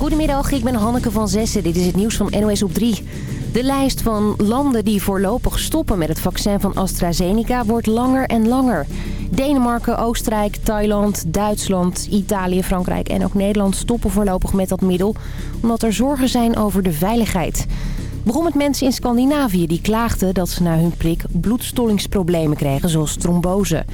Goedemiddag, ik ben Hanneke van Zessen. Dit is het nieuws van NOS op 3. De lijst van landen die voorlopig stoppen met het vaccin van AstraZeneca wordt langer en langer. Denemarken, Oostenrijk, Thailand, Duitsland, Italië, Frankrijk en ook Nederland stoppen voorlopig met dat middel... omdat er zorgen zijn over de veiligheid begon met mensen in Scandinavië die klaagden dat ze na hun prik bloedstollingsproblemen kregen, zoals trombose.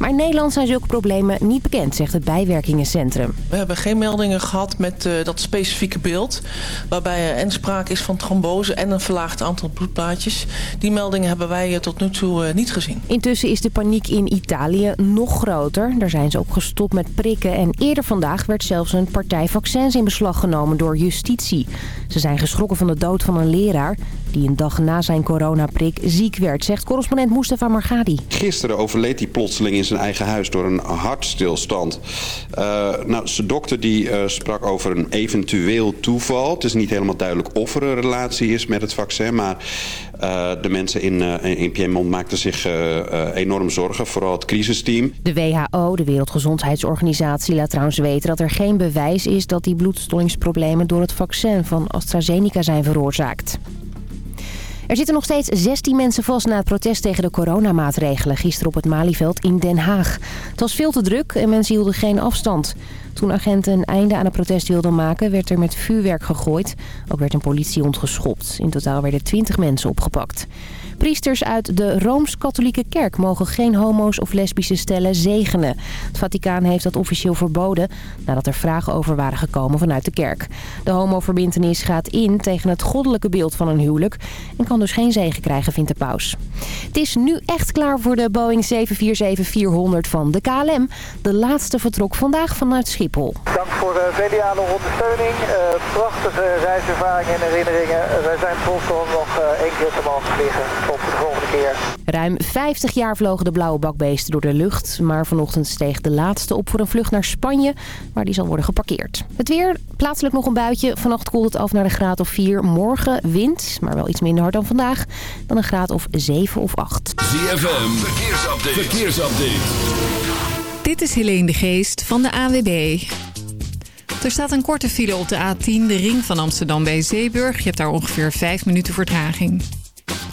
Maar in Nederland zijn zulke problemen niet bekend, zegt het bijwerkingencentrum. We hebben geen meldingen gehad met uh, dat specifieke beeld... waarbij er en sprake is van trombose en een verlaagd aantal bloedplaatjes. Die meldingen hebben wij uh, tot nu toe uh, niet gezien. Intussen is de paniek in Italië nog groter. Daar zijn ze ook gestopt met prikken. En eerder vandaag werd zelfs een partij vaccins in beslag genomen door justitie. Ze zijn geschrokken van de dood van een leraar die een dag na zijn coronaprik ziek werd, zegt correspondent Mustafa Margadi. Gisteren overleed hij plotseling in zijn eigen huis door een hartstilstand. Uh, nou, zijn dokter die uh, sprak over een eventueel toeval. Het is niet helemaal duidelijk of er een relatie is met het vaccin, maar uh, de mensen in, in Piemont maakten zich enorm zorgen, vooral het crisisteam. De WHO, de Wereldgezondheidsorganisatie, laat trouwens weten dat er geen bewijs is dat die bloedstollingsproblemen door het vaccin van AstraZeneca zijn veroorzaakt. Er zitten nog steeds 16 mensen vast na het protest tegen de coronamaatregelen gisteren op het Malieveld in Den Haag. Het was veel te druk en mensen hielden geen afstand. Toen agenten een einde aan het protest wilden maken, werd er met vuurwerk gegooid. Ook werd een politiehond geschopt. In totaal werden 20 mensen opgepakt. Priesters uit de Rooms-Katholieke Kerk mogen geen homo's of lesbische stellen zegenen. Het Vaticaan heeft dat officieel verboden nadat er vragen over waren gekomen vanuit de kerk. De homoverbintenis gaat in tegen het goddelijke beeld van een huwelijk en kan dus geen zegen krijgen, vindt de paus. Het is nu echt klaar voor de Boeing 747-400 van de KLM. De laatste vertrok vandaag vanuit Schiphol. Dank voor de vele ondersteuning. Uh, prachtige reiservaringen en herinneringen. Wij zijn trots nog uh, één keer te mogen vliegen op de volgende keer. Ruim 50 jaar vlogen de blauwe bakbeesten door de lucht. Maar vanochtend steeg de laatste op voor een vlucht naar Spanje, waar die zal worden geparkeerd. Het weer, plaatselijk nog een buitje. Vannacht koelt het af naar de graad of 4. Morgen wind, maar wel iets minder hard dan vandaag. Dan een graad of 7 of 8. ZFM, verkeersupdate. verkeersupdate. Dit is Helene de Geest van de AWB. Er staat een korte file op de A10, de ring van Amsterdam bij Zeeburg. Je hebt daar ongeveer 5 minuten vertraging.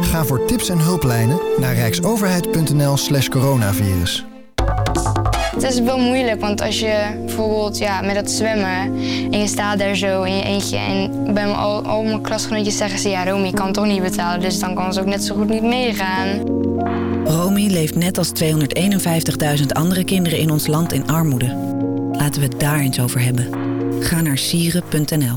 Ga voor tips en hulplijnen naar rijksoverheid.nl slash coronavirus. Het is wel moeilijk, want als je bijvoorbeeld ja, met dat zwemmen... en je staat daar zo in je eentje... en bij mijn, al, al mijn klasgenootjes zeggen ze... ja, Romy kan toch niet betalen, dus dan kan ze ook net zo goed niet meegaan. Romy leeft net als 251.000 andere kinderen in ons land in armoede. Laten we het daar eens over hebben. Ga naar sieren.nl.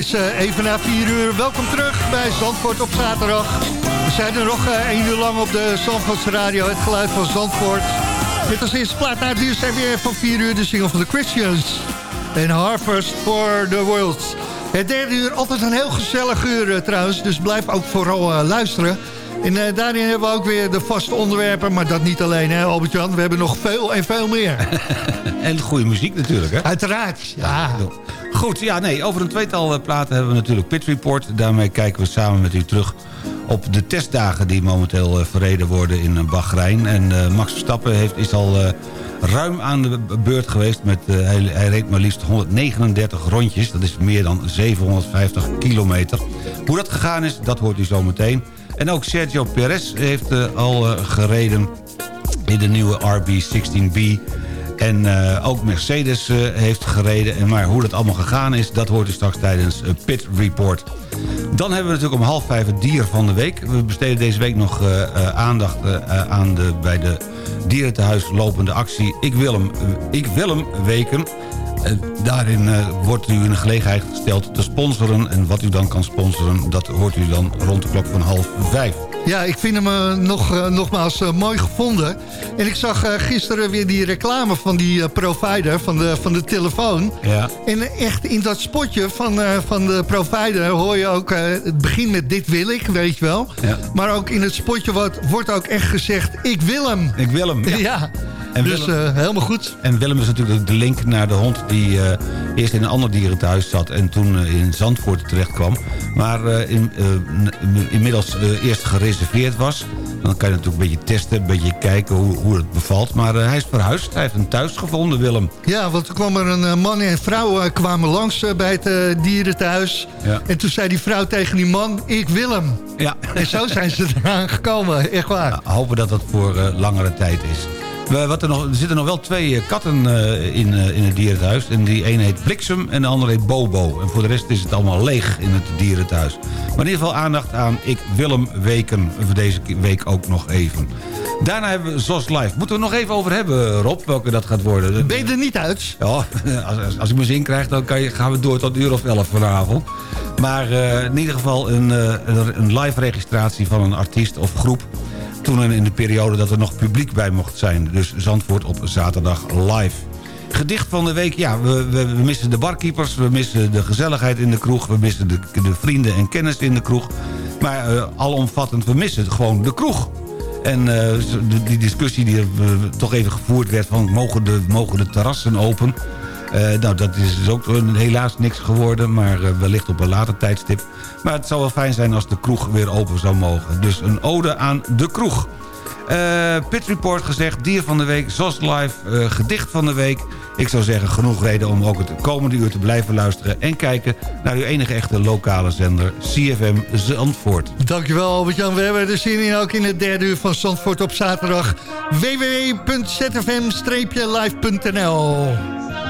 Is eh, even na 4 uur. Welkom terug bij Zandvoort op zaterdag. We zijn er nog eh, één uur lang op de Zandvoortse radio. Het geluid van Zandvoort. Dit als eerste plaat naar het nieuws en weer van 4 uur de single van de Christians. En Harvest for the World. Het derde uur, altijd een heel gezellig uur eh, trouwens. Dus blijf ook vooral luisteren. En daarin hebben we ook weer de vaste onderwerpen. Maar dat niet alleen, hè Albert-Jan. We hebben nog veel en veel meer. En goede muziek natuurlijk, hè? Uiteraard, ja. Goed, ja, nee, over een tweetal eh, platen hebben we natuurlijk Pit Report. Daarmee kijken we samen met u terug op de testdagen die momenteel eh, verreden worden in eh, Bahrein. En Max Verstappen heeft, is al ruim aan de beurt geweest. Met, hij, hij reed maar liefst 139 rondjes. Dat is meer dan 750 kilometer. Hoe dat gegaan is, dat hoort u zo meteen. En ook Sergio Perez heeft al gereden in de nieuwe RB16B. En eh, ook Mercedes eh, heeft gereden. En maar hoe dat allemaal gegaan is, dat hoort u straks tijdens uh, Pit Report. Dan hebben we natuurlijk om half vijf het dier van de week. We besteden deze week nog aandacht aan de bij de dierentehuis lopende actie Ik wil hem, ik wil hem weken. daarin wordt u in de gelegenheid gesteld te sponsoren. En wat u dan kan sponsoren, dat hoort u dan rond de klok van half vijf. Ja, ik vind hem uh, nog, uh, nogmaals uh, mooi gevonden. En ik zag gisteren weer die reclame van die provider, van de, van de telefoon. Ja. En echt in dat spotje van, van de provider hoor je ook... het begin met dit wil ik, weet je wel. Ja. Maar ook in het spotje wordt, wordt ook echt gezegd, ik wil hem. Ik wil hem, ja. ja. En dus Willem, helemaal goed. En Willem is natuurlijk de link naar de hond die eerst in een ander dierenthuis zat... en toen in Zandvoort terecht kwam. Maar in, inmiddels eerst gereserveerd was. Dan kan je natuurlijk een beetje testen, een beetje kijken hoe, hoe het bevalt. Maar hij is verhuisd, hij heeft een thuis gevonden, Willem. Ja, want er kwam er een man en vrouw uh, kwamen langs bij het dierenthuis. Ja. En toen zei die vrouw tegen die man, ik wil hem. Ja. En zo zijn ze eraan gekomen, echt waar. Nou, hopen dat dat voor langere tijd is. We, wat er, nog, er zitten nog wel twee katten in, in het dierenthuis. En die ene heet Bliksem en de andere heet Bobo. En voor de rest is het allemaal leeg in het dierenthuis. Maar in ieder geval aandacht aan Ik Willem Weken. Voor deze week ook nog even. Daarna hebben we ZOS Live. Moeten we nog even over hebben, Rob, welke dat gaat worden. Ben je er niet uit? Ja, als, als, ik mijn zin krijg, dan kan je, gaan we door tot uur of elf vanavond. Maar uh, in ieder geval een, uh, een live registratie van een artiest of groep toen in de periode dat er nog publiek bij mocht zijn. Dus Zandvoort op zaterdag live. Gedicht van de week, ja, we, we, missen de barkeepers... we missen de gezelligheid in de kroeg... we missen de, de vrienden en kennis in de kroeg. Maar uh, alomvattend, we missen gewoon de kroeg. En uh, die discussie die uh, toch even gevoerd werd... van mogen de, mogen de terrassen open... Uh, nou, dat is dus ook helaas niks geworden, maar uh, wellicht op een later tijdstip. Maar het zou wel fijn zijn als de kroeg weer open zou mogen. Dus een ode aan de kroeg. Uh, Pit Report gezegd, dier van de week, ZOS Live, gedicht van de week. Ik zou zeggen, genoeg reden om ook het komende uur te blijven luisteren... en kijken naar uw enige echte lokale zender, CFM Zandvoort. Dankjewel Albert-Jan. We hebben er zin in ook in het derde uur van Zandvoort op zaterdag. www.zfm-live.nl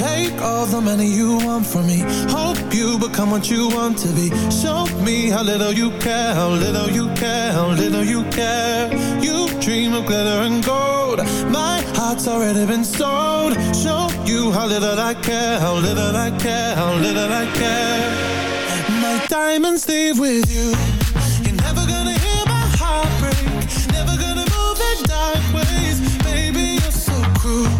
Take all the money you want from me Hope you become what you want to be Show me how little you care How little you care, how little you care You dream of glitter and gold My heart's already been sold Show you how little I care, how little I care, how little I care. My diamonds leave with you. You're never gonna hear my heart break. Never gonna move in dark ways. Baby, you're so cruel.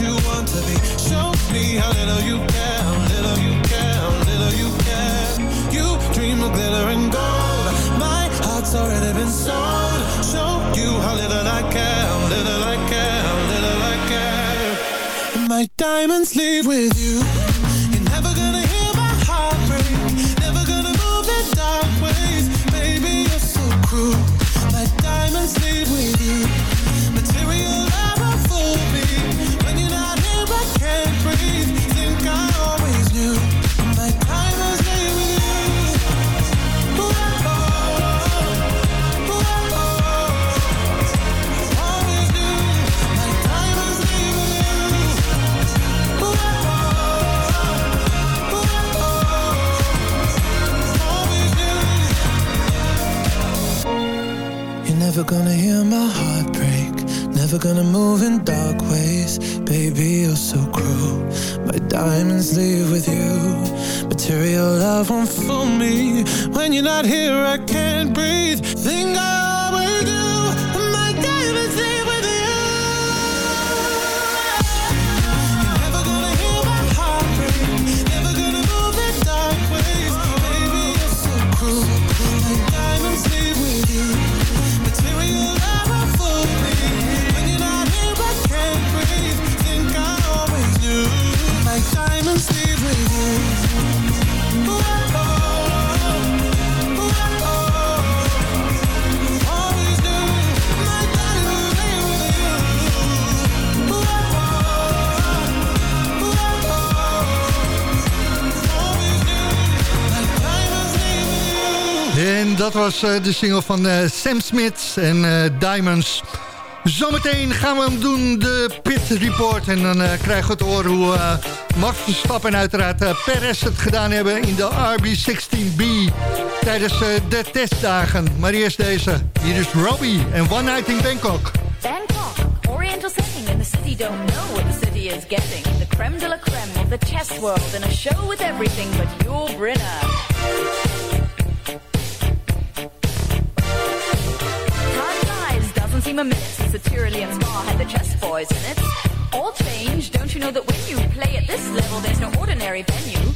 you want to be. Show me how little you care, how little you care, how little you care. You dream of glitter and gold. My heart's already been sold. Show you how little I care, how little I care, how little I care. My diamonds leave with you. Was eh, de single van eh, Sam Smith en eh, Diamonds. Zometeen gaan we hem doen, de Pit Report. En dan eh, krijgen we te horen hoe eh, Max Verstappen en uiteraard eh, Perez het gedaan hebben... in de RB16B tijdens de testdagen. Maar eerst deze. Hier is Robbie en One Night in Bangkok. Bangkok, oriental setting, and the city don't know what the city is getting. The creme de la creme of the chess world, and a show with everything but your Brinner. A minute since the Tyrolean Spa had the chess boys in it. All change, don't you know that when you play at this level, there's no ordinary venue?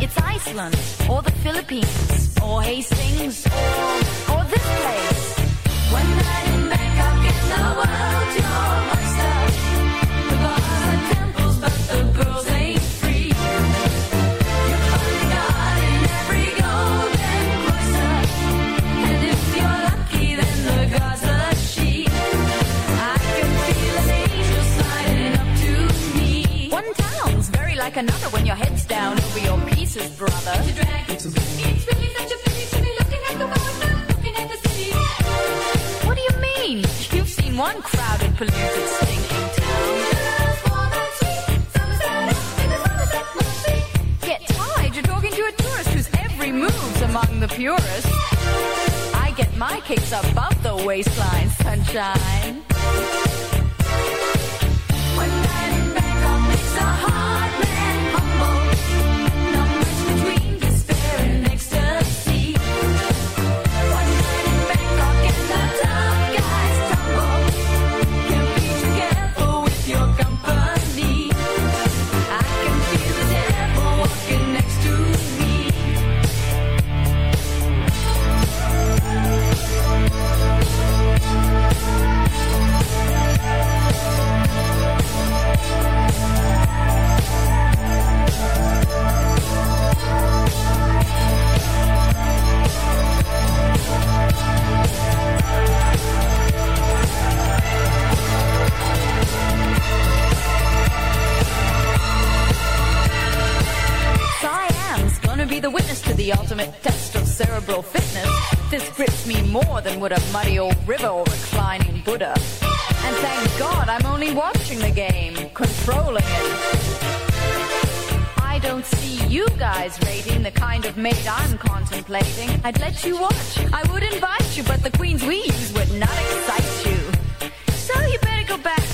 It's Iceland, or the Philippines, or Hastings, or, or this place. One night in Bangkok in the world, you're like another when your head's down over your pieces, brother. It's really such a pity to be looking at the world, not looking at the city. What do you mean? You've seen one crowded, polluted, stinking town. Get tired, you're talking to a tourist whose every move's among the purest. I get my kicks above the waistline, sunshine. The witness to the ultimate test of cerebral fitness. This grips me more than would a muddy old river or reclining Buddha. And thank God I'm only watching the game, controlling it. I don't see you guys rating the kind of mate I'm contemplating. I'd let you watch, I would invite you, but the queens we use would not excite you. So you better go back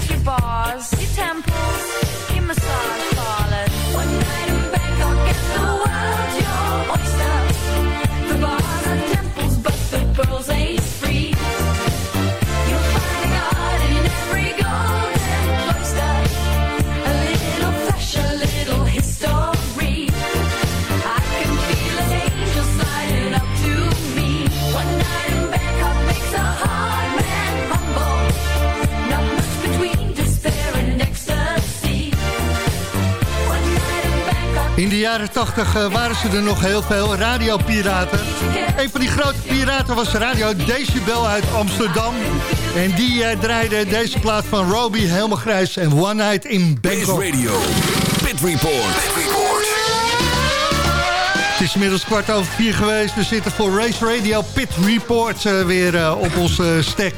In de jaren 80 eh, waren ze er nog heel veel, radiopiraten. Een van die grote piraten was Radio Decibel uit Amsterdam. En die eh, draaide deze plaat van Roby helemaal grijs en One Night in Bangkok. Radio, Pit Report. Het is inmiddels kwart over vier geweest. We zitten voor Race Radio Pit Report eh, weer eh, op onze stek.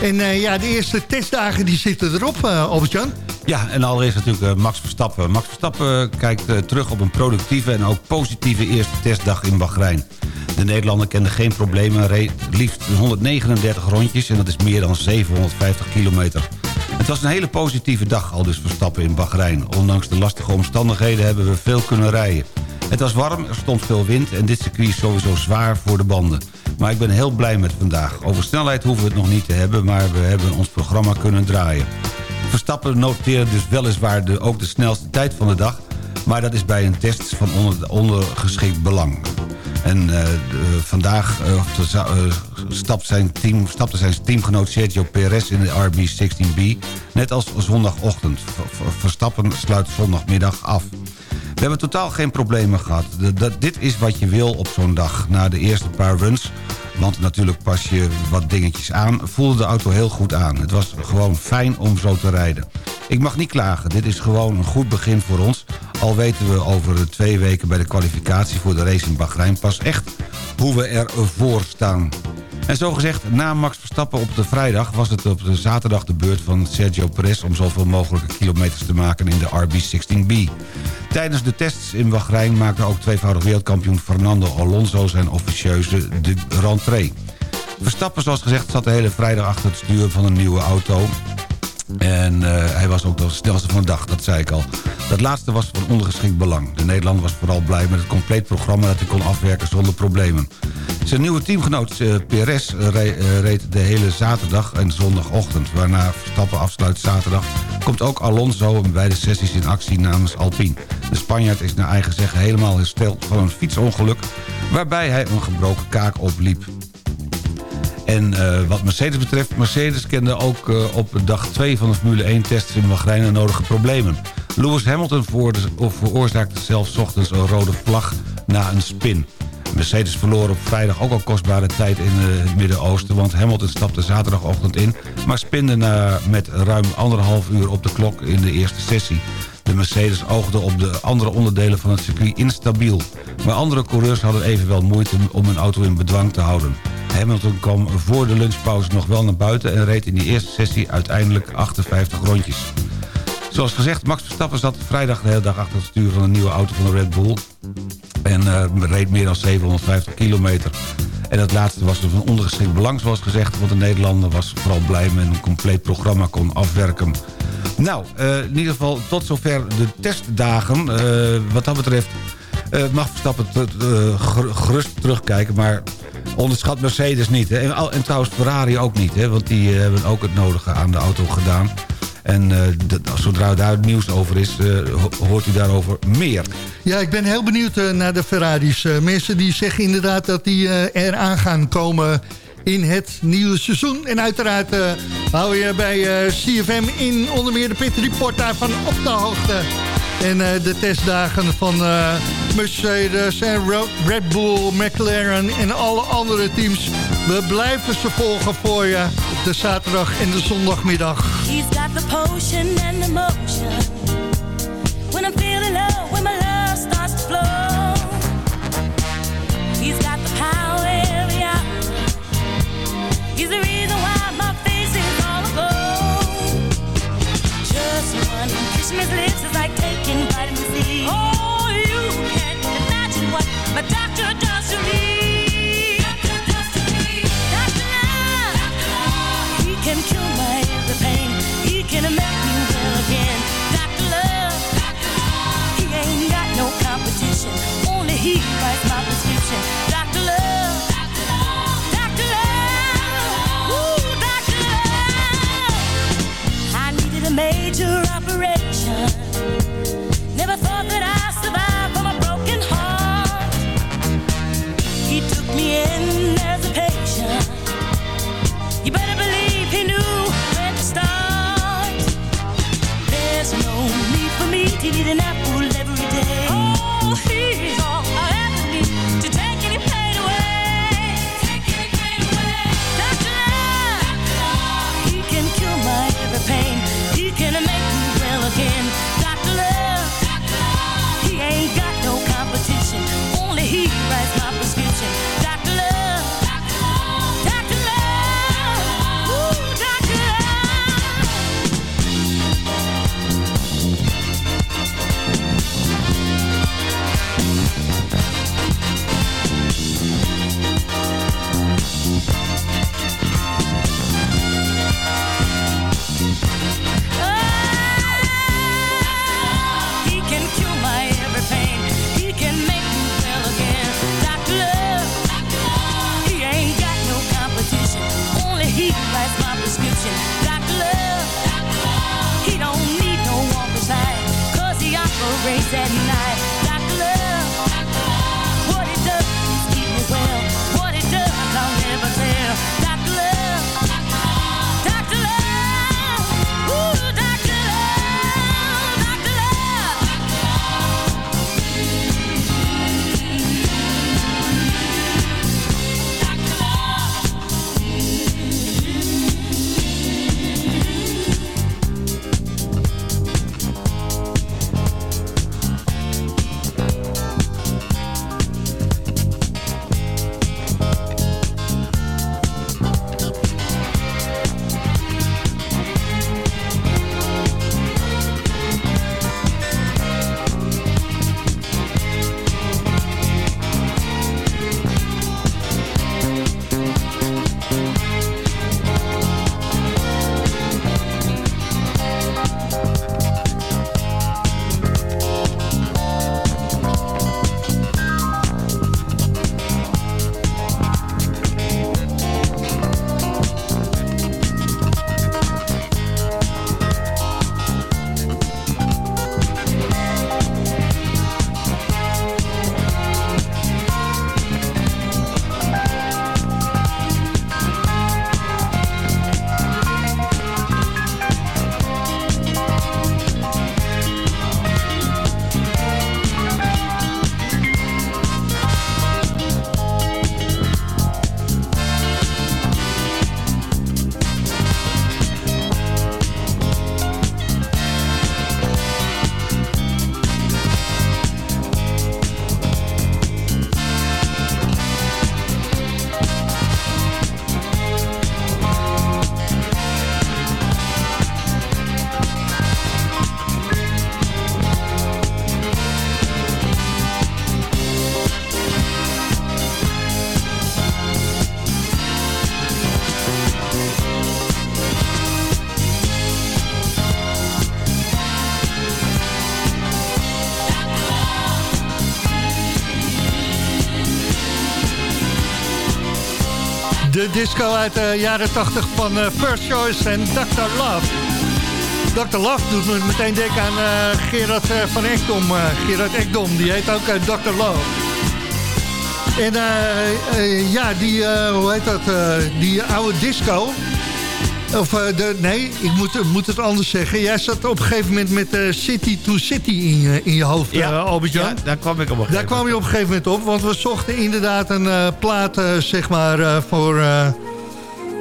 En ja, de eerste testdagen die zitten erop, Albert-Jan. Ja, en allereerst natuurlijk eh, Max Verstappen. Max Verstappen kijkt eh, terug op een productieve en ook positieve eerste testdag in Bahrein. De Nederlander kende geen problemen, reed liefst 139 rondjes... en dat is meer dan 750 kilometer. Het was een hele positieve dag, al dus Verstappen in Bahrein. Ondanks de lastige omstandigheden hebben we veel kunnen rijden. Het was warm, er stond veel wind en dit circuit is sowieso zwaar voor de banden. Maar ik ben heel blij met vandaag. Over snelheid hoeven we het nog niet te hebben, maar we hebben ons programma kunnen draaien. Verstappen noteerde dus weliswaar de, ook de snelste tijd van de dag... maar dat is bij een test van onder, ondergeschikt belang. En eh, de- vandaag eh, eh, zijn team, stapte zijn teamgenoot Sergio Perez in de RB16B... net als zondagochtend. Verstappen sluit zondagmiddag af. We hebben totaal geen problemen gehad. Dit is wat je wil op zo'n dag. Na de eerste paar runs, want natuurlijk pas je wat dingetjes aan... voelde de auto heel goed aan. Het was gewoon fijn om zo te rijden. Ik mag niet klagen. Dit is gewoon een goed begin voor ons. Al weten we over twee weken bij de kwalificatie voor de race in Bahrein... pas echt hoe we ervoor staan. En zo gezegd, na Max Verstappen op de vrijdag... was het op de zaterdag de beurt van Sergio Perez... om zoveel mogelijke kilometers te maken in de RB16B. Tijdens de tests in Bahrein maakte ook tweevoudig wereldkampioen Fernando Alonso... zijn officieuze de rentree. Verstappen, zoals gezegd, zat de hele vrijdag achter het stuur van een nieuwe auto... En eh, hij was ook de snelste van de dag, dat zei ik al. Dat laatste was van ondergeschikt belang. De Nederlander was vooral blij met het compleet programma... dat hij kon afwerken zonder problemen. Zijn nieuwe teamgenoot eh, reed de hele zaterdag en zondagochtend... waarna Verstappen afsluit zaterdag... komt ook Alonso in beide sessies in actie namens Alpine. De Spanjaard is naar eigen zeggen helemaal hersteld van een fietsongeluk... waarbij hij een gebroken kaak opliep. En eh, wat Mercedes betreft, Mercedes kende ook eh, op dag 2 van de Formule 1 tests in Bahrein de nodige problemen. Lewis Hamilton veroorzaakte zelfs ochtends een rode vlag na een spin. Mercedes verloor op vrijdag ook al kostbare tijd in eh, het Midden-Oosten... want Hamilton stapte zaterdagochtend in... maar spinde met ruim anderhalf uur op de klok in de eerste sessie. De Mercedes oogde op de andere onderdelen van het circuit instabiel. Maar andere coureurs hadden evenwel moeite om hun auto in bedwang te houden. Hamilton kwam voor de lunchpauze nog wel naar buiten... en reed in die eerste sessie uiteindelijk 58 rondjes. Zoals gezegd, Max Verstappen zat vrijdag de hele dag achter het stuur van een nieuwe auto van de Red Bull. En eh, reed meer dan 750 kilometer. En het laatste was dus van ondergeschikt belang, zoals gezegd. Want de Nederlander was vooral blij met een compleet programma kon afwerken. Nou, eh, in ieder geval tot zover de testdagen. Eh, wat dat betreft mag Verstappen gerust terugkijken. Maar onderschat Mercedes niet. En, trouwens Ferrari ook niet. Hè? Want die eh, hebben ook het nodige aan de auto gedaan. En eh, zodra daar nieuws over is, eh, ho- hoort u daarover meer. Ja, ik ben heel benieuwd naar de Ferraris. Mensen die zeggen inderdaad dat die eraan gaan komen in het nieuwe seizoen. En uiteraard hou je bij CFM in onder meer de Pit Report daarvan op de hoogte. En eh, de testdagen van eh, Mercedes en Red Bull, McLaren en alle andere teams. We blijven ze volgen voor je op de zaterdag en de zondagmiddag. He's got the potion and the motion. When I'm feeling low, when my love starts to flow. He's got the power every. He's the reason why my face is all aglow. Just one kiss taking De disco uit de jaren 80 van eh, First Choice en Dr. Love. Dr. Love doet me meteen denken aan eh, Gerard eh, van Ekdom. eh, Gerard Ekdom, die heet ook eh, Dr. Love. En eh, eh, ja, die, eh, hoe heet dat, eh, die oude disco... Of eh, de, nee, ik moet, moet het anders zeggen. Jij zat op een gegeven moment met eh, City to City in je, in je hoofd, Ja, eh, Albert-Jan. ja, daar kwam ik op een gegeven Daar kwam je op een gegeven moment op, want we zochten inderdaad een eh, plaat, eh, zeg maar, eh, voor... eh,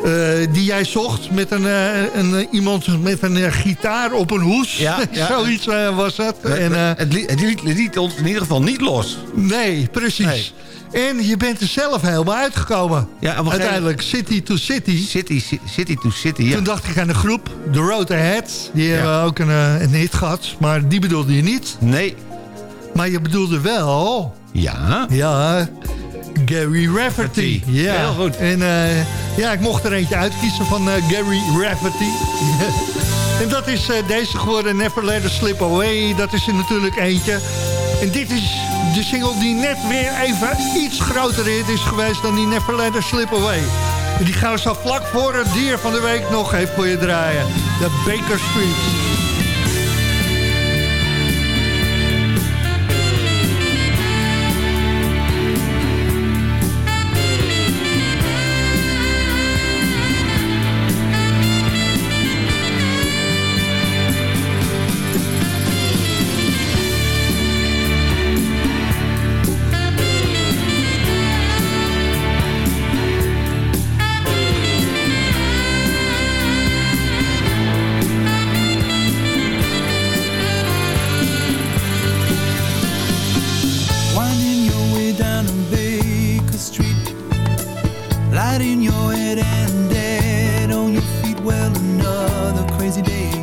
eh, die jij zocht met een, eh, een, eh, iemand met een eh, gitaar op een hoes. Ja, ja. Zoiets eh, was dat. En, eh, het liet, het liet, het liet ons in ieder geval niet los. nee, precies. Nee. En je bent er zelf helemaal uitgekomen. Ja, Uiteindelijk, City to City. City, ci- city to City, ja. Toen dacht ik aan de groep, The Road Ahead. Die hebben ook een, eh, een hit gehad, maar die bedoelde je niet. Nee. Maar je bedoelde wel... Ja? Ja, Gary Rafferty. Ja. Heel goed. En eh, ja, ik mocht er eentje uitkiezen van eh, Gary Rafferty. en dat is deze geworden, Never Let Her Slip Away. Dat is er natuurlijk eentje. En dit is de single die net weer even iets groter is geweest dan die Never Let Slip Away. En die gaan we zo vlak voor het dier van de week nog even voor je draaien. De Baker Street. Lighting your head and dead. On your feet Well, another crazy day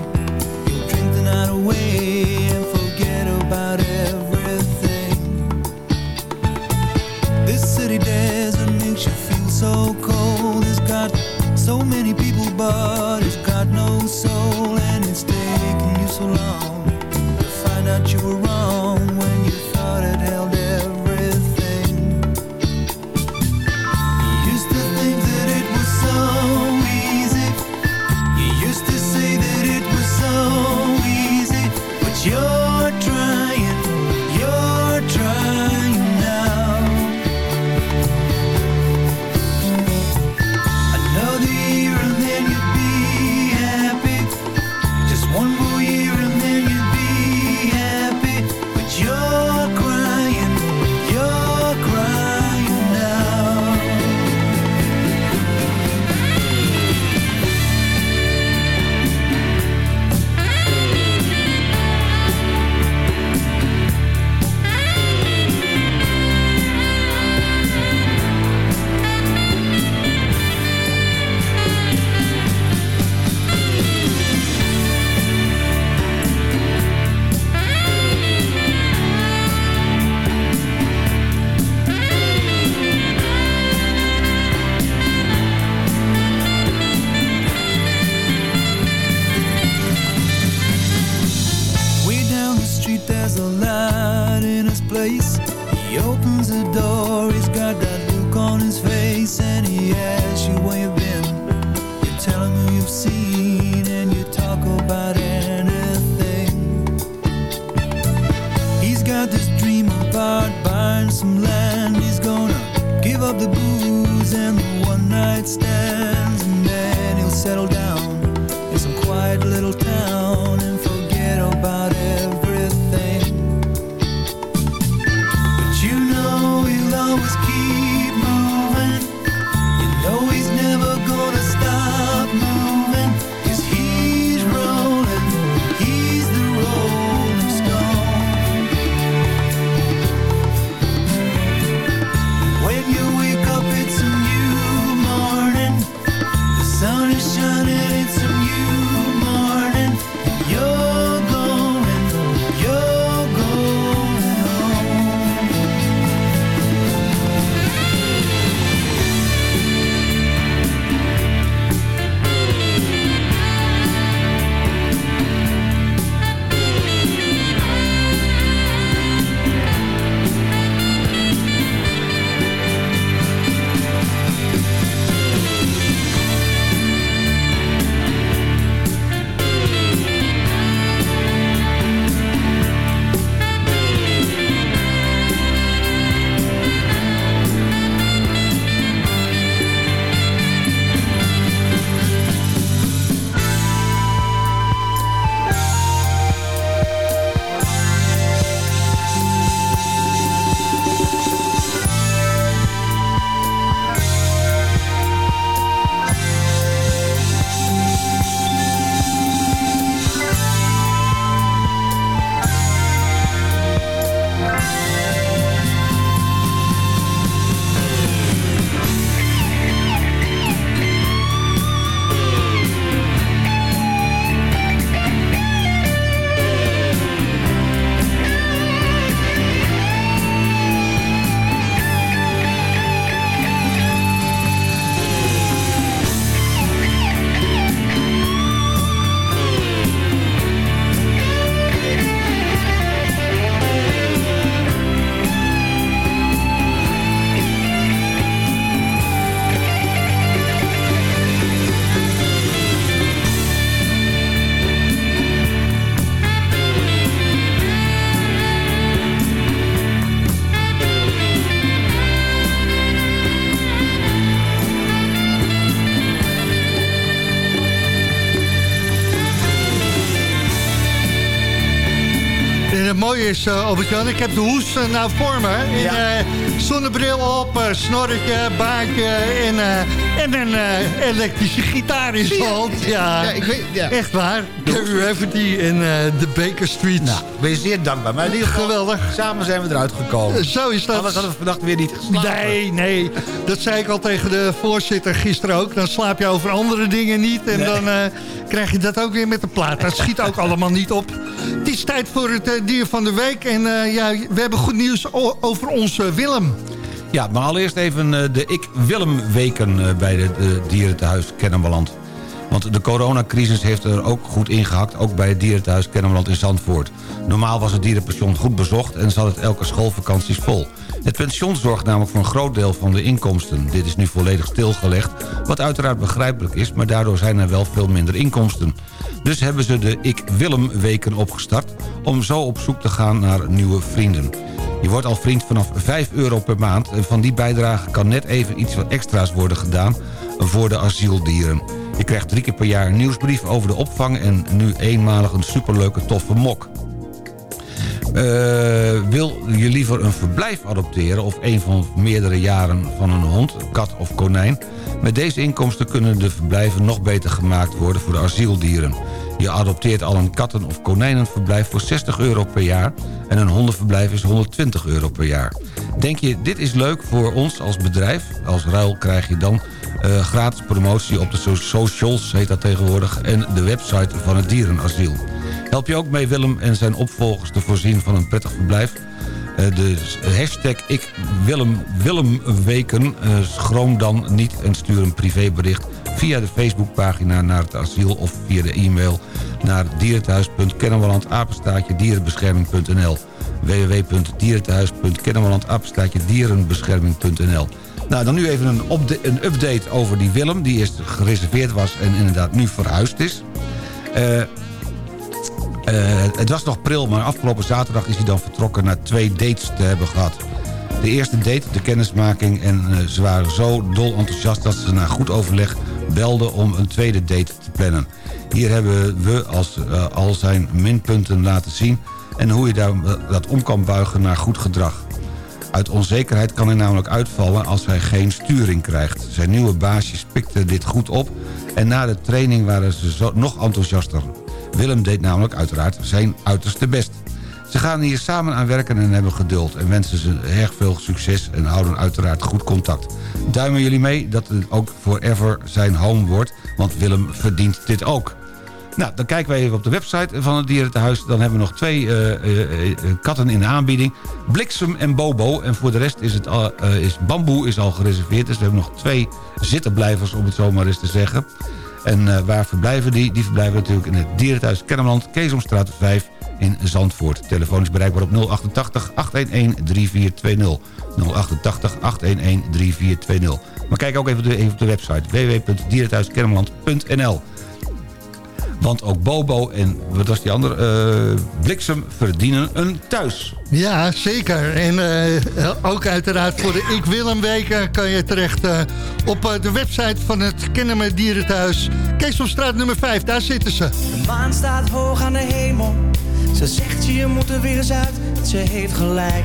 seen And you talk about anything. He's got this dream about buying some land. He's gonna give up the booze and the one night stands And then he'll settle down uh, Albert-Jan, ik heb de hoes uh, nou voor me. Ja. uh, zonnebril op, snorretje, baardje en, en een elektrische gitaar in zijn hand. Ja, Ja, ik weet- ja. echt waar. Gary Rafferty en uh, de Baker Street. Nou, ben je zeer dankbaar. Maar in ieder geval, Geweldig. samen zijn we eruit gekomen. Zo is dat. Anders hadden we vannacht weer niet geslapen. Nee, nee. Dat zei ik al tegen de voorzitter gisteren ook. Dan slaap je over andere dingen niet. En Nee. dan uh, krijg je dat ook weer met de plaat. Dat schiet ook allemaal niet op. Het is tijd voor het uh, dier van de week. En uh, ja, we hebben goed nieuws over onze Willem. Ja, maar allereerst even de Ik Willem weken bij de dierentehuis Kennemerland. Want de coronacrisis heeft er ook goed ingehakt, ook bij het dierentehuis Kennemerland in Zandvoort. Normaal was het dierenpension goed bezocht en zat het elke schoolvakanties vol. Het pension zorgt namelijk voor een groot deel van de inkomsten. Dit is nu volledig stilgelegd, wat uiteraard begrijpelijk is... maar daardoor zijn er wel veel minder inkomsten. Dus hebben ze de Ik Willem weken opgestart... om zo op zoek te gaan naar nieuwe vrienden. Je wordt al vriend vanaf 5 euro per maand... en van die bijdrage kan net even iets wat extra's worden gedaan... voor de asieldieren. Je krijgt drie keer per jaar een nieuwsbrief over de opvang... en nu eenmalig een superleuke toffe mok. Uh, wil je liever een verblijf adopteren... of een van meerdere jaren van een hond, kat of konijn... met deze inkomsten kunnen de verblijven nog beter gemaakt worden voor de asieldieren. Je adopteert al een katten- of konijnenverblijf voor 60 euro per jaar... en een hondenverblijf is 120 euro per jaar. Denk je, dit is leuk voor ons als bedrijf? Als ruil krijg je dan uh, gratis promotie op de so socials, heet dat tegenwoordig... en de website van het dierenasiel. Help je ook mee Willem en zijn opvolgers te voorzien van een prettig verblijf? Uh, de hashtag ik Willem, Willem weken uh, schroom dan niet en stuur een privébericht via de Facebookpagina naar het asiel of via de e-mail naar dierenthuis.kennemerland apenstaatje dierenbescherming.nl www.dierenthuis.kennemerland apenstaatje dierenbescherming.nl nou, dan nu even een, een, update over die Willem... die eerst gereserveerd was en inderdaad nu verhuisd is. Uh, het was nog pril, maar afgelopen zaterdag is hij dan vertrokken... na twee dates te hebben gehad. De eerste date, de kennismaking... en uh, ze waren zo dol enthousiast dat ze na goed overleg belden... om een tweede date te plannen. Hier hebben we als, al zijn minpunten laten zien... en hoe je daar, dat om kan buigen naar goed gedrag. Uit onzekerheid kan hij namelijk uitvallen als hij geen sturing krijgt. Zijn nieuwe baasjes pikten dit goed op en na de training waren ze nog enthousiaster. Willem deed namelijk uiteraard zijn uiterste best. Ze gaan hier samen aan werken en hebben geduld... en wensen ze erg veel succes en houden uiteraard goed contact. Duimen jullie mee dat het ook forever zijn home wordt... want Willem verdient dit ook. Nou, dan kijken we even op de website van het dierentehuis. Dan hebben we nog twee uh, uh, uh, katten in de aanbieding. Bliksem en Bobo. En voor de rest is, het al, is Bamboe is al gereserveerd. Dus we hebben nog twee zittenblijvers, om het zo maar eens te zeggen. En waar verblijven die? Die verblijven natuurlijk in het dierentehuis Kennemerland... Keesomstraat 5 in Zandvoort. Telefoon is bereikbaar op 088 811 3420. 088 811 3420. Maar kijk ook even op de, even op de website www.dierenthuiskennemerland.nl want ook Bobo en wat was die andere? Uh, Bliksem verdienen een thuis. Ja, zeker. En uh, ook uiteraard voor de Ik Willem weken kan je terecht uh, op uh, de website van het Kennemer Dierenthuis. Keesomstraat nummer 5, daar zitten ze. De maan staat hoog aan de hemel. Ze zegt je moet er weer eens uit. Ze heeft gelijk.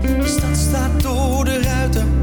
De stad staat door de ruiten.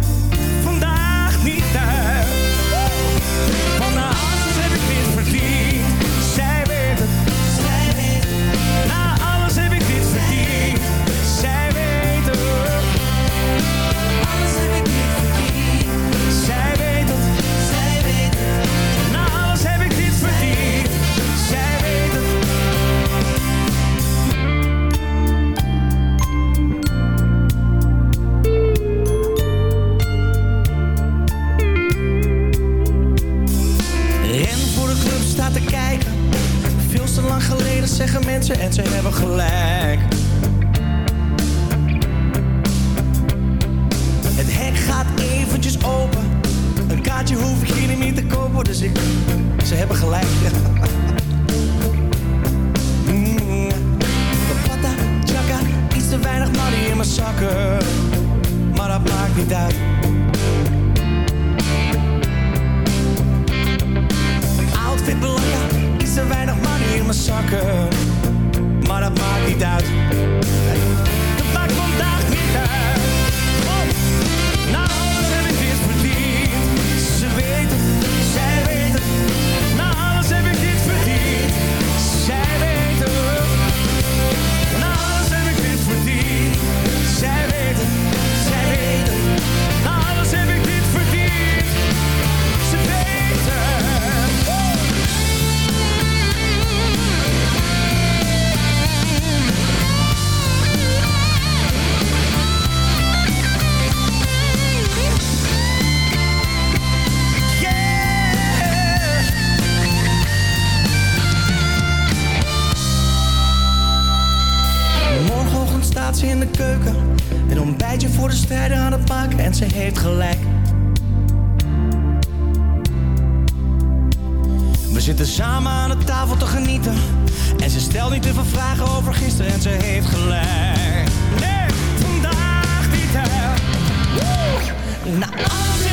Nou,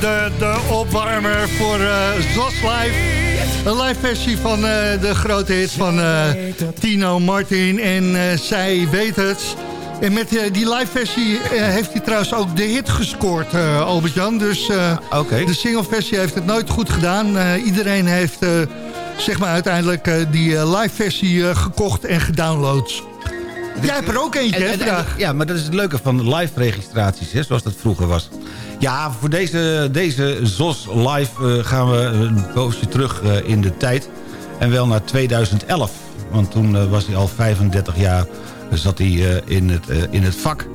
Hoorde de opwarmer voor uh, Zos Live. Een live versie van uh, de grote hit van uh, Tino Martin en Zij Weet Het. En met die live versie heeft hij trouwens ook de hit gescoord, Albert-Jan. Dus okay. de single versie heeft het nooit goed gedaan. iedereen heeft zeg maar uiteindelijk die live versie gekocht en gedownload. Jij hebt er ook eentje, hè, vandaag? Ja, maar dat is het leuke van live registraties, hè, zoals dat vroeger was. Ja, voor deze, deze ZOS Live uh, gaan we een poosje terug uh, in de tijd. En wel naar 2011. Want toen uh, was hij al 35 jaar, zat hij in, het, in het vak.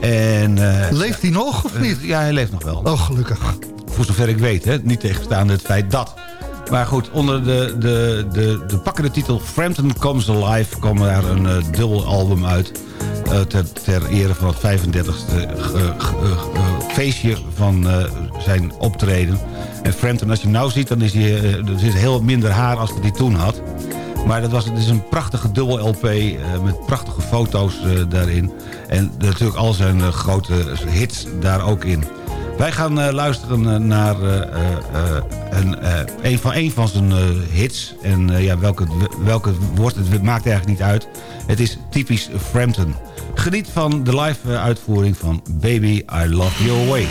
En, leeft hij nog, of niet? ja, hij leeft nog wel. Oh, gelukkig. Voor zover ik weet, hè. Niet tegenstaande het feit dat. Maar goed, onder de, de, de, de pakkende titel Frampton Comes Alive... kwam daar een uh, dubbel album uit... Uh, ter, ter ere van het 35e uh, feestje van uh, zijn optreden. En Frampton, als je hem nou ziet, dan is hij, er zit heel minder haar als hij toen had. Maar dat was, het is een prachtige dubbel LP met prachtige foto's daarin. En natuurlijk al zijn grote hits daar ook in. Wij gaan uh, luisteren uh, naar uh, een, van, een van zijn hits. En ja, welke, welke wordt het maakt eigenlijk niet uit. Het is typisch Frampton. Geniet van de live uitvoering van Baby I Love Your Way.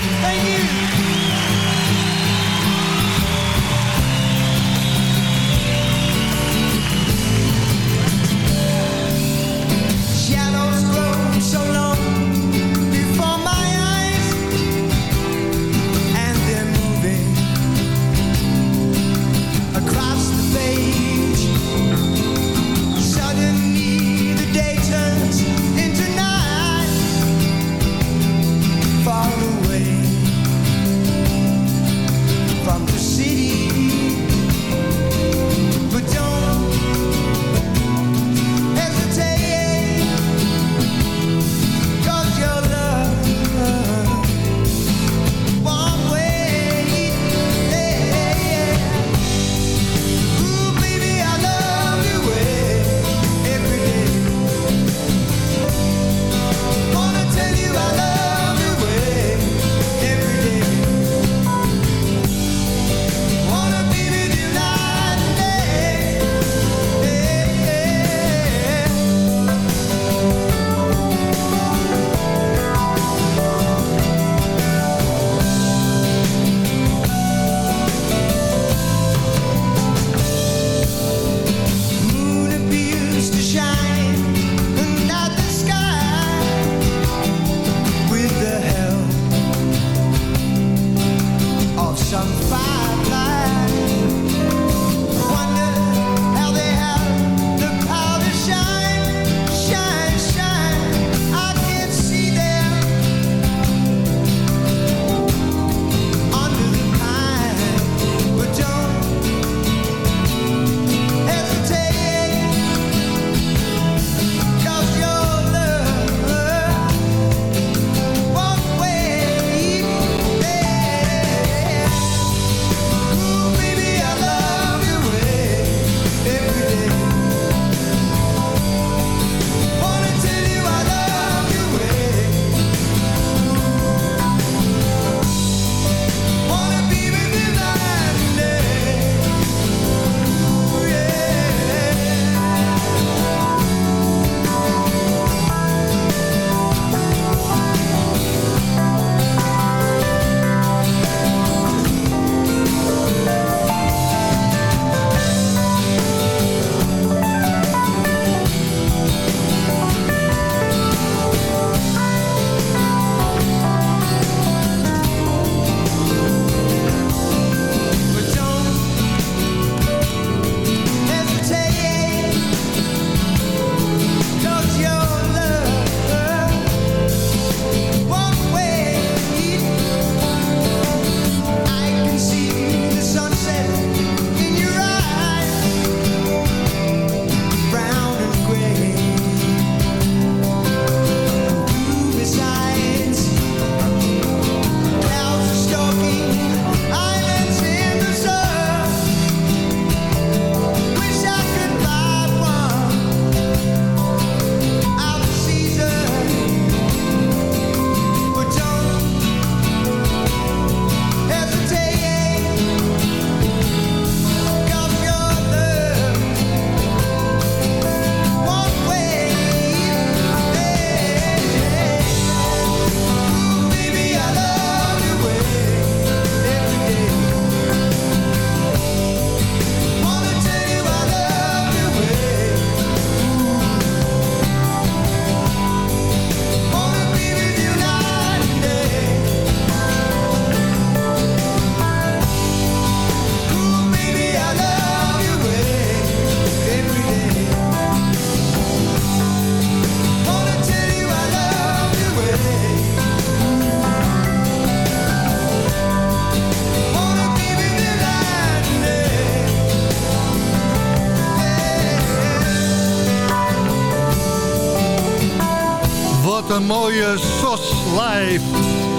Een mooie SOS live.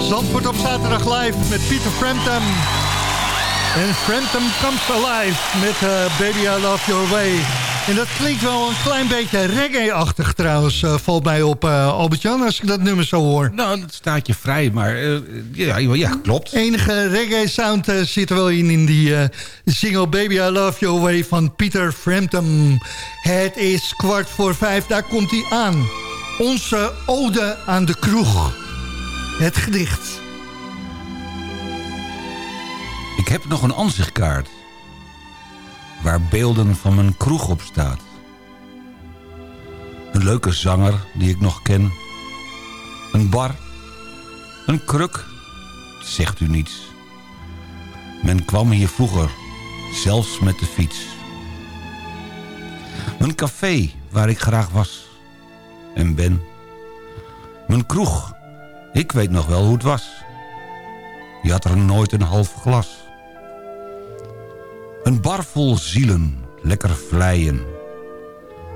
Zandvoort op zaterdag live met Pieter Frampton. En Frampton Comes Alive met uh, Baby I Love Your Way. En dat klinkt wel een klein beetje reggae-achtig trouwens, uh, valt mij op uh, Albert-Jan, als ik dat nummer zo hoor. Nou, dat staat je vrij, maar ja, ja, klopt. Enige reggae-sound zit er wel in, in die single Baby I Love Your Way van Pieter Frampton. Het is kwart voor vijf, daar komt hij aan. Onze ode aan de kroeg. Het gedicht. Ik heb nog een ansichtkaart. Waar beelden van mijn kroeg op staat. Een leuke zanger die ik nog ken. Een bar. Een kruk. Zegt u niets. Men kwam hier vroeger. Zelfs met de fiets. Een café waar ik graag was. En ben. Mijn kroeg. Ik weet nog wel hoe het was. Je had er nooit een half glas. Een bar vol zielen, lekker vleien.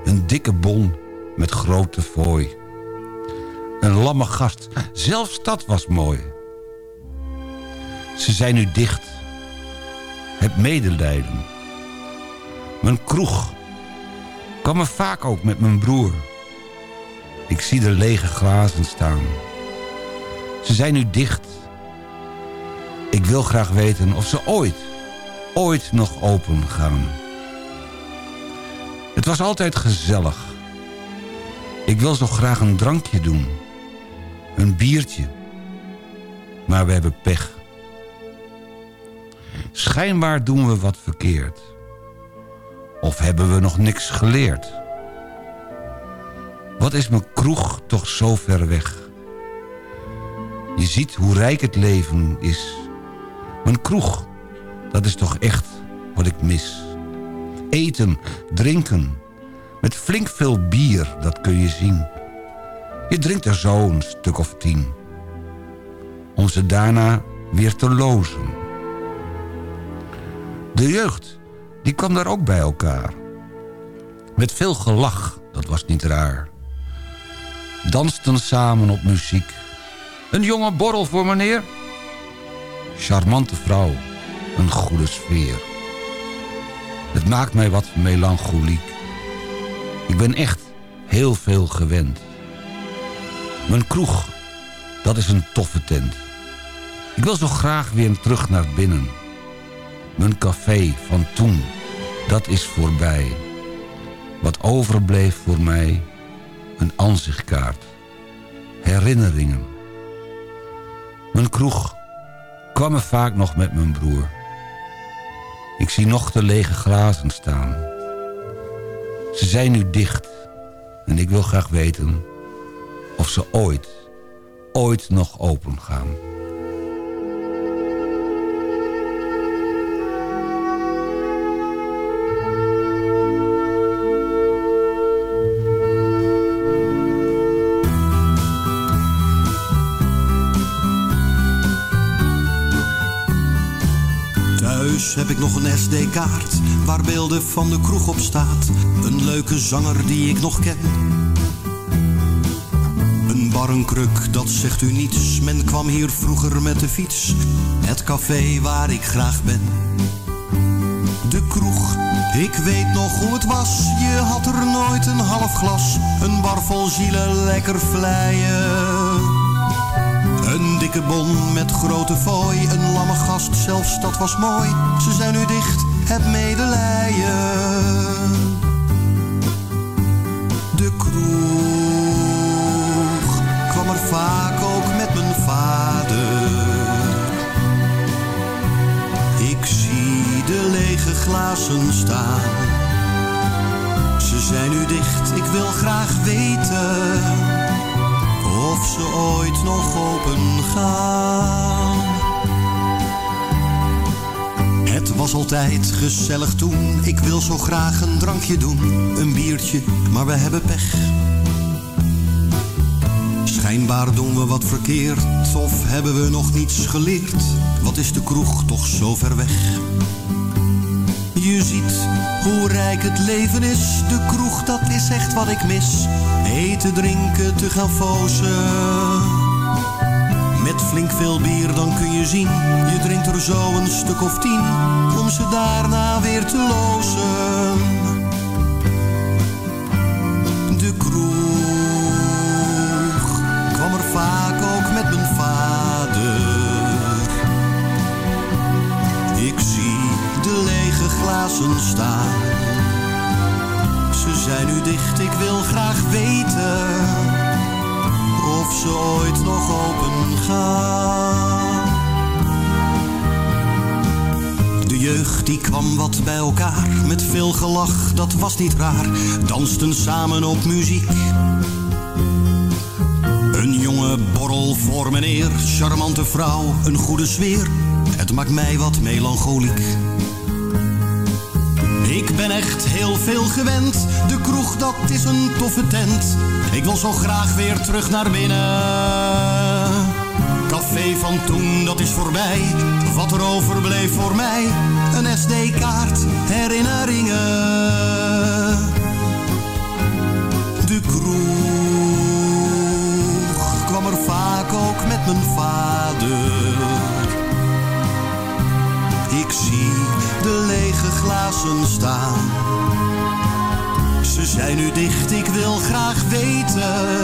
Een dikke bon met grote fooi. Een lamme gast, zelfs dat was mooi. Ze zijn nu dicht. Het medelijden. Mijn kroeg. kwam er vaak ook met mijn broer. Ik zie de lege glazen staan. Ze zijn nu dicht. Ik wil graag weten of ze ooit ooit nog open gaan. Het was altijd gezellig. Ik wil zo graag een drankje doen. Een biertje. Maar we hebben pech. Schijnbaar doen we wat verkeerd. Of hebben we nog niks geleerd? Wat is mijn kroeg toch zo ver weg? Je ziet hoe rijk het leven is. Mijn kroeg dat is toch echt wat ik mis. Eten, drinken, met flink veel bier, dat kun je zien. Je drinkt er zo een stuk of tien. Om ze daarna weer te lozen. De jeugd, die kwam daar ook bij elkaar. Met veel gelach, dat was niet raar. Dansten samen op muziek. Een jonge borrel voor meneer. Charmante vrouw een goede sfeer. Het maakt mij wat melancholiek. Ik ben echt heel veel gewend. Mijn kroeg, dat is een toffe tent. Ik wil zo graag weer terug naar binnen. Mijn café van toen, dat is voorbij. Wat overbleef voor mij, een aanzichtkaart. Herinneringen. Mijn kroeg kwam er vaak nog met mijn broer. Ik zie nog de lege glazen staan. Ze zijn nu dicht en ik wil graag weten of ze ooit, ooit nog open gaan. Nog een SD-kaart waar beelden van de kroeg op staat. Een leuke zanger die ik nog ken. Een barrenkruk, dat zegt u niets. Men kwam hier vroeger met de fiets. Het café waar ik graag ben. De kroeg, ik weet nog hoe het was. Je had er nooit een half glas. Een bar vol zielen, lekker vleien. Dikke bon met grote fooi, een lamme gast, zelfs dat was mooi. Ze zijn nu dicht, het medelijden. De kroeg kwam er vaak ook met mijn vader. Ik zie de lege glazen staan. Ze zijn nu dicht, ik wil graag weten of ze ooit nog open Het was altijd gezellig toen, ik wil zo graag een drankje doen. Een biertje, maar we hebben pech. Schijnbaar doen we wat verkeerd, of hebben we nog niets geleerd. Wat is de kroeg toch zo ver weg? Je ziet hoe rijk het leven is. De kroeg, dat is echt wat ik mis. Eten, drinken, te gaan fozen. Met flink veel bier, dan kun je zien. Je drinkt er zo een stuk of tien. Om ze daarna weer te lozen. De kroeg kwam er vaak ook met mijn vader. Ik zie de lege glazen staan. Ze zijn nu dicht, ik wil graag weten of ze ooit nog open gaan. De jeugd die kwam wat bij elkaar, met veel gelach, dat was niet raar. Dansten samen op muziek. Een jonge borrel voor meneer, charmante vrouw, een goede sfeer. Het maakt mij wat melancholiek. Ik ben echt heel veel gewend. De kroeg, dat is een toffe tent. Ik wil zo graag weer terug naar binnen. Café van toen, dat is voorbij. Wat er overbleef voor mij. Een SD-kaart, herinneringen. De kroeg kwam er vaak ook met mijn vader. Ik zie de lege glazen staan. Zijn nu dicht, ik wil graag weten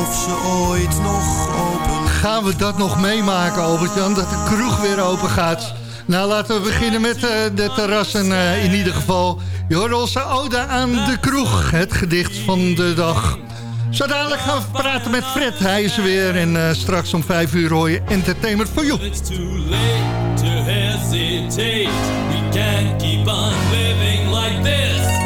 of ze ooit nog open Gaan we dat nog meemaken, Albert-Jan, dat de kroeg weer open gaat? Nou, laten we beginnen met eh, de terrassen eh, in ieder geval. Je hoort onze ode aan de kroeg, het gedicht van de dag. Zo dadelijk gaan we praten met Fred, hij is er weer. En eh, straks om vijf uur hoor je Entertainment for You. It's too late to hesitate. We can't keep on living like this.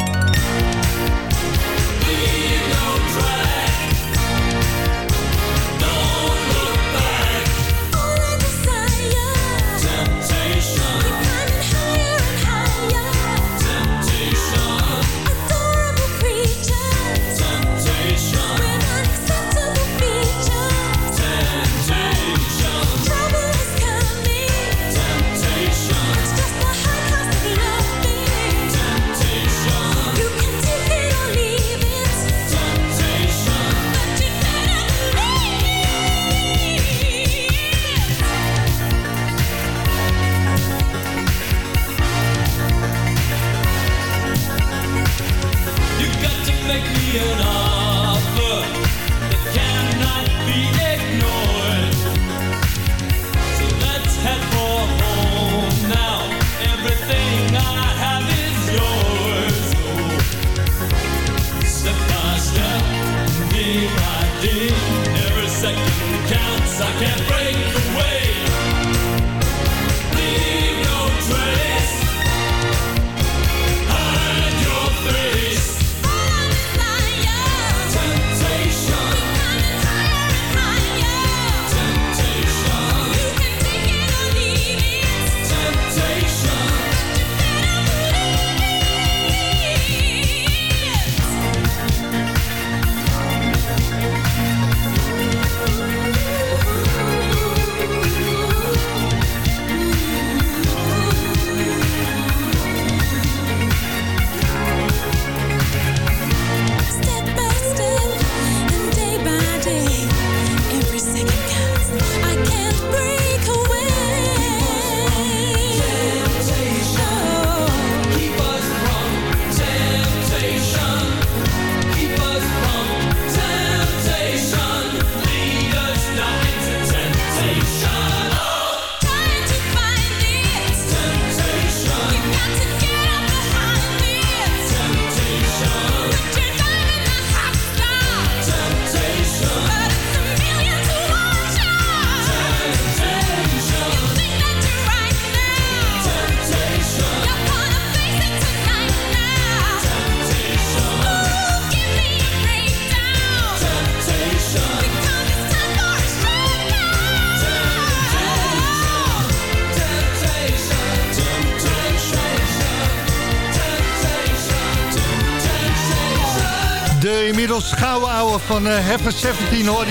Van uh, Heaven 17 hoor.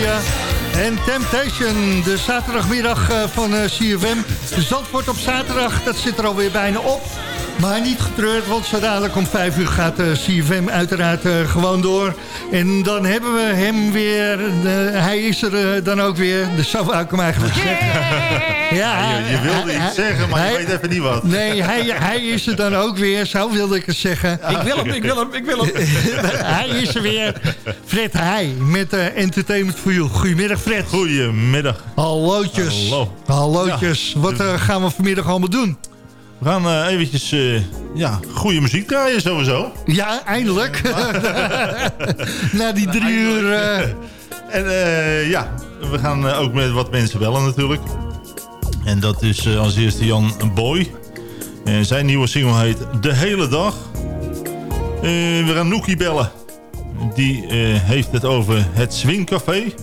En Temptation, de zaterdagmiddag eh, van eh, CFM. Zandvoort op zaterdag, dat zit er alweer bijna op. Maar niet getreurd, want zo dadelijk om vijf uur gaat uh, CFM uiteraard uh, gewoon door. En dan hebben we hem weer. hij is er uh, dan ook weer. Dus zo wou ik hem eigenlijk zeggen. Ja, je, je, wilde hij, iets zeggen, maar hij, je weet even niet wat. Nee, hij, hij is er dan ook weer. Zo wilde ik het zeggen. Ik wil hem, ik wil hem, ik wil hem. hij is er weer. Fred Heij met Entertainment for You. Goedemiddag Fred. Goedemiddag. Hallootjes. Hallo. Hallootjes. Ja. Wat gaan we vanmiddag allemaal doen? We gaan uh, eventjes uh, ja, goede muziek draaien sowieso. Ja, eindelijk. Na die drie uur... Uh... En ja, we gaan ook met wat mensen bellen natuurlijk. En dat is als eerste Jan Boy. En zijn nieuwe single heet De Hele Dag. we gaan Noekie bellen. Die heeft het over het Swingcafé.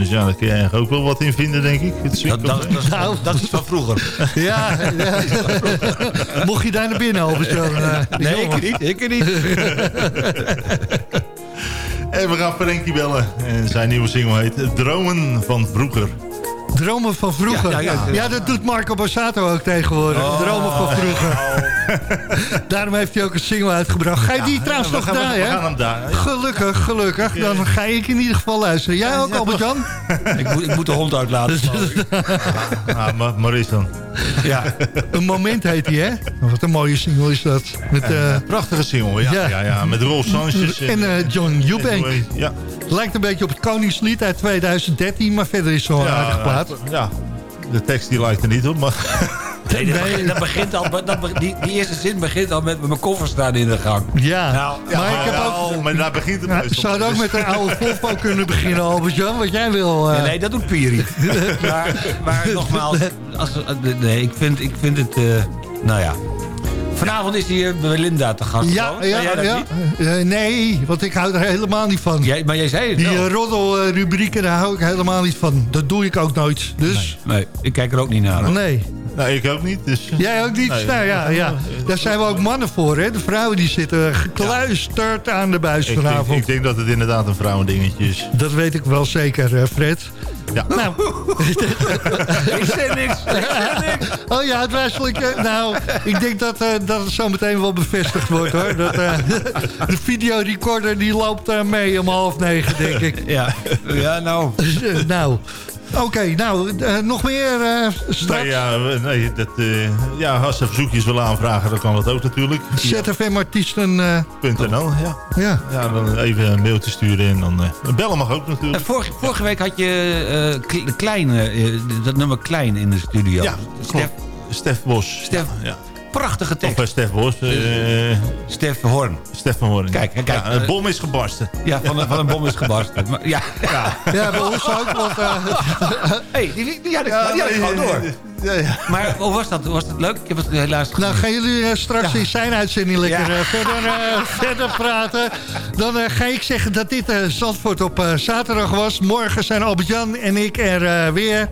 Dus ja, daar kun je eigenlijk ook wel wat in vinden, denk ik. Het dat, dat, dat, nou, dat, is van vroeger. ja, ja. Mocht je daar naar binnen, Albert-Jan? nee, ik niet. Ik niet. en we gaan Frenkie bellen. En zijn nieuwe single heet Dromen van Vroeger. Dromen van vroeger. Ja, ja, ja. ja, dat doet Marco Borsato ook tegenwoordig. Oh. Dromen van vroeger. Daarom heeft hij ook een single uitgebracht. Ga je die trouwens nog draaien? We gaan hem daar. Gelukkig, gelukkig. Dan ga ik in ieder geval luisteren. Jij ook, Albert-Jan? ik, moet, ik moet de hond uitlaten. ah, maar Maurice dan. Ja, een moment heet hij, hè? Wat een mooie single is dat. Met, uh, prachtige single, ja. ja. ja, Met Rolf Sanchez. En, en uh, John Eubank. Ja. Lijkt een beetje op het Koningslied uit 2013, maar verder is het wel ja, aardig Ja, de tekst die lijkt er niet op, maar... Nee, nee. Dat, begint al, dat, die, die, eerste zin begint al met mijn koffer staan in de gang. Ja, nou, ja maar, ik heb ook... maar daar begint het nou, Zou het ook met een oude Volvo kunnen beginnen, Albert-Jan? Wat jij wil... Uh... Nee, dat doet Piri. maar, maar nogmaals, als, nee, ik vind, ik vind het... Uh, nou ja, Vanavond is hier Belinda te gast. Ja, ja, ja, ja. Uh, nee, want ik hou er helemaal niet van. Jij, maar jij zei het Die uh, roddelrubrieken, daar hou ik helemaal niet van. Dat doe ik ook nooit. Dus... Nee, nee ik kijk er ook niet naar. Nee. Nou, ik ook niet. Dus... Jij ook niet? Nee, nou ja, ja. Daar zijn we ook mannen voor, hè? De vrouwen die zitten gekluisterd aan de buis ik vanavond. Denk, ik denk dat het inderdaad een vrouwendingetje is. Dat weet ik wel zeker, Fred. Ja. Nou. ik zeg niks. Oh ja, het wijselijk. Nou, ik denk dat, uh, dat het zo meteen wel bevestigd wordt hoor. Dat, uh, de videorecorder die loopt uh, mee om half negen, denk ik. Ja, ja nou. nou. Oké, okay, nou, uh, nog meer uh, straks? Nee, ja, nee dat, uh, ja, als ze verzoekjes willen aanvragen, dan kan dat ook natuurlijk. ZFMartiesten.nl, ja. ja. Ja, dan even een mailtje sturen en dan bellen mag ook natuurlijk. Vorige, vorige, week had je kleine, dat nummer Klein in de studio. Ja, Stef, Stef Bos. Stef, ja. ja prachtige tekst. Of uh, Stef Bos. Uh, Stef Horn. Stef van Horn. Kijk, kijk ja, een bom is gebarsten. Ja, van, van een bom is gebarsten. Maar, ja. Ja. ja, bij ons ook. Want, uh... hey, die, die had ik, die had ik gewoon door. Ja, ja. Maar hoe was dat? Was dat leuk? Ik heb het helaas gezien. Nou, gaan jullie uh, straks in zijn uitzending lekker uh, verder, uh, verder praten. Dan ga ik zeggen dat dit Zandvoort op zaterdag was. Morgen zijn Albert-Jan en ik er weer.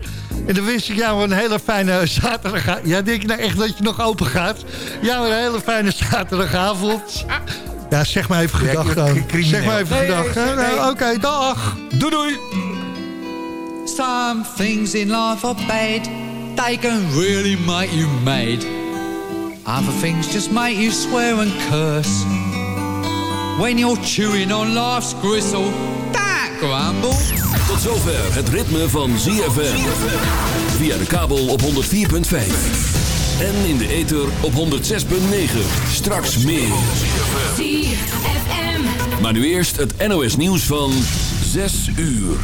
En dan wens ik jou een hele fijne zaterdag. Ja, denk je nou echt dat je nog open gaat? Ja, een hele fijne zaterdagavond. Ja, zeg maar even gedag dan. Zeg maar even gedag. Nee, nee, Oké, okay, dag. Doei doei. Some things in life are bad. They can really make you mad. Other things just make you swear and curse. When you're chewing on life's gristle, that grumble. Tot zover het ritme van ZFM. Via de kabel op 104.5. En in de ether op 106.9. Straks meer. ZFM. Maar nu eerst het NOS nieuws van 6 uur.